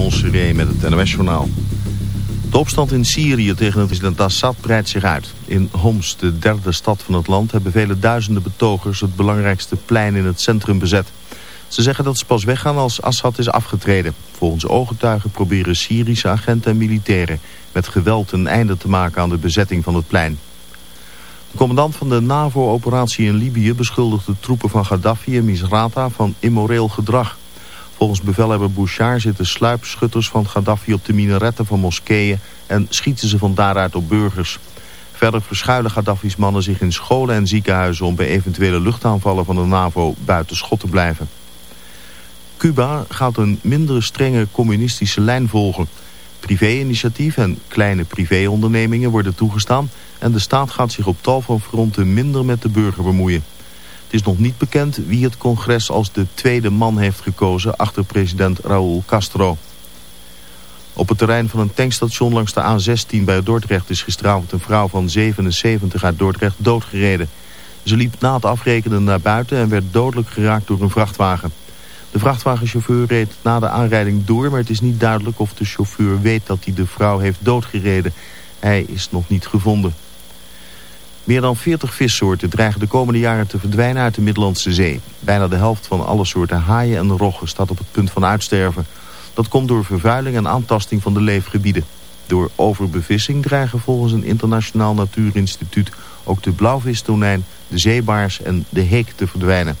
Met het NOS-journaal. De opstand in Syrië tegen president Assad breidt zich uit. In Homs, de derde stad van het land, hebben vele duizenden betogers het belangrijkste plein in het centrum bezet. Ze zeggen dat ze pas weggaan als Assad is afgetreden. Volgens ooggetuigen proberen Syrische agenten en militairen met geweld een einde te maken aan de bezetting van het plein. De commandant van de NAVO-operatie in Libië beschuldigt de troepen van Gaddafi en Misrata van immoreel gedrag. Volgens bevelhebber Bouchard zitten sluipschutters van Gaddafi op de minaretten van moskeeën en schieten ze van daaruit op burgers. Verder verschuilen Gaddafi's mannen zich in scholen en ziekenhuizen om bij eventuele luchtaanvallen van de NAVO buiten schot te blijven. Cuba gaat een minder strenge communistische lijn volgen. Privé-initiatief en kleine privéondernemingen worden toegestaan... en de staat gaat zich op tal van fronten minder met de burger bemoeien. Het is nog niet bekend wie het congres als de tweede man heeft gekozen... achter president Raúl Castro. Op het terrein van een tankstation langs de A16 bij Dordrecht... is gisteravond een vrouw van 77 uit Dordrecht doodgereden. Ze liep na het afrekenen naar buiten en werd dodelijk geraakt door een vrachtwagen... De vrachtwagenchauffeur reed na de aanrijding door, maar het is niet duidelijk of de chauffeur weet dat hij de vrouw heeft doodgereden. Hij is nog niet gevonden. Meer dan 40 vissoorten dreigen de komende jaren te verdwijnen uit de Middellandse Zee. Bijna de helft van alle soorten haaien en roggen staat op het punt van uitsterven. Dat komt door vervuiling en aantasting van de leefgebieden. Door overbevissing dreigen volgens een internationaal natuurinstituut ook de blauwvistonijn, de zeebaars en de heek te verdwijnen.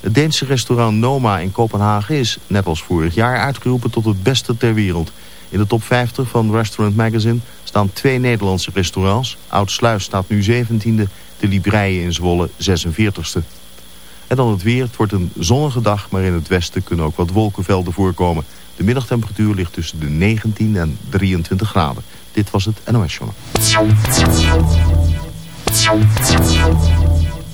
Het Deense restaurant Noma in Kopenhagen is, net als vorig jaar, uitgeroepen tot het beste ter wereld. In de top 50 van Restaurant Magazine staan twee Nederlandse restaurants. Oud-Sluis staat nu 17e, de Libreien in Zwolle 46e. En dan het weer. Het wordt een zonnige dag, maar in het westen kunnen ook wat wolkenvelden voorkomen. De middagtemperatuur ligt tussen de 19 en 23 graden. Dit was het NOS Journal.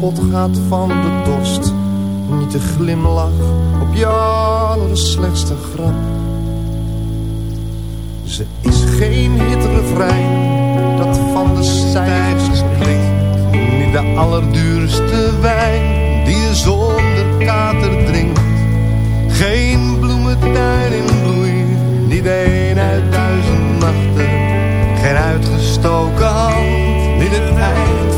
kapot gaat van de dorst. Niet de glimlach op je allerslechtste grap. Ze is geen hittere vrij dat van de cijfers klinkt. Niet de allerduurste wijn die je zonder kater drinkt. Geen bloementuin in bloei, niet een uit duizend nachten. Geen uitgestoken hand, niet het eind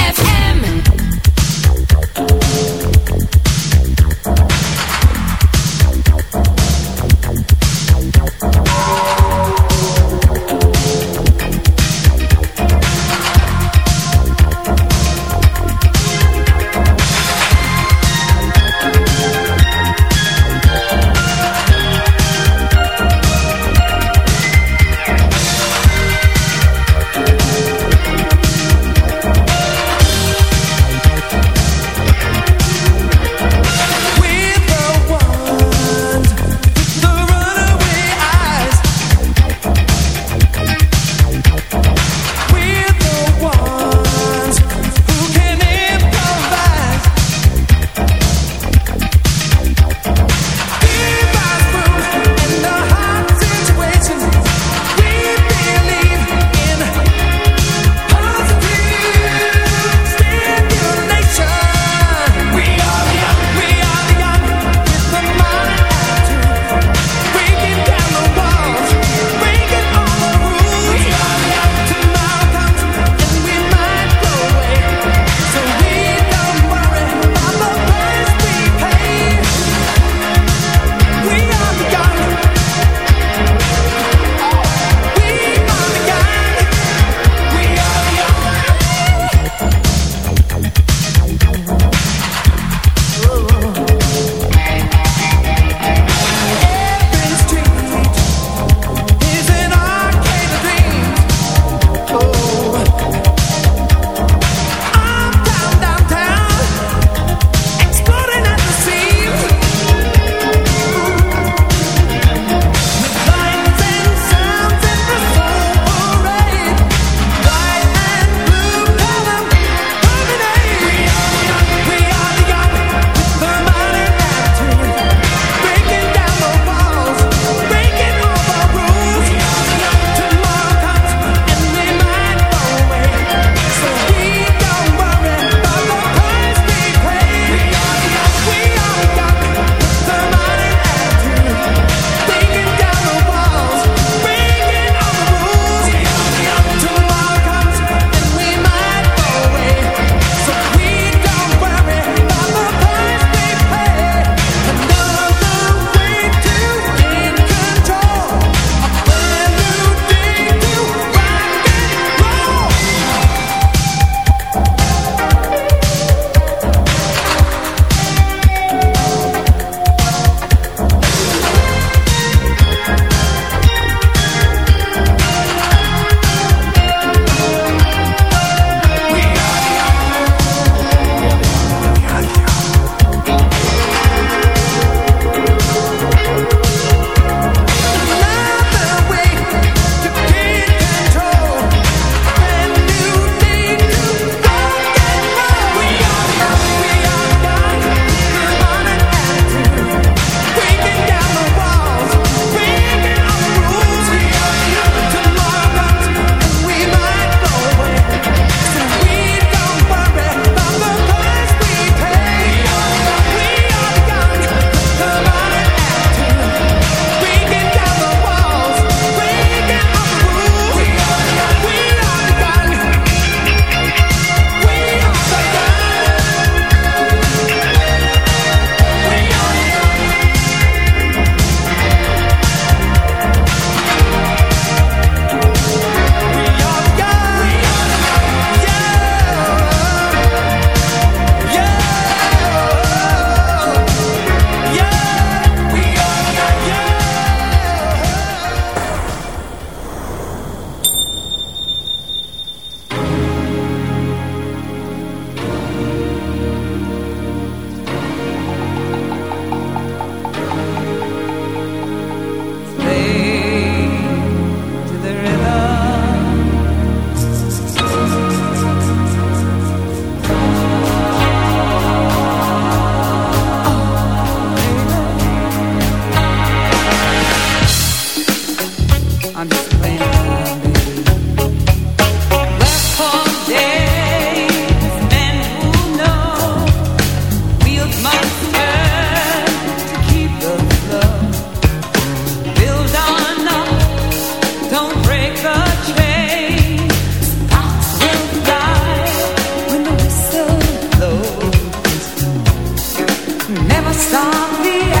stop the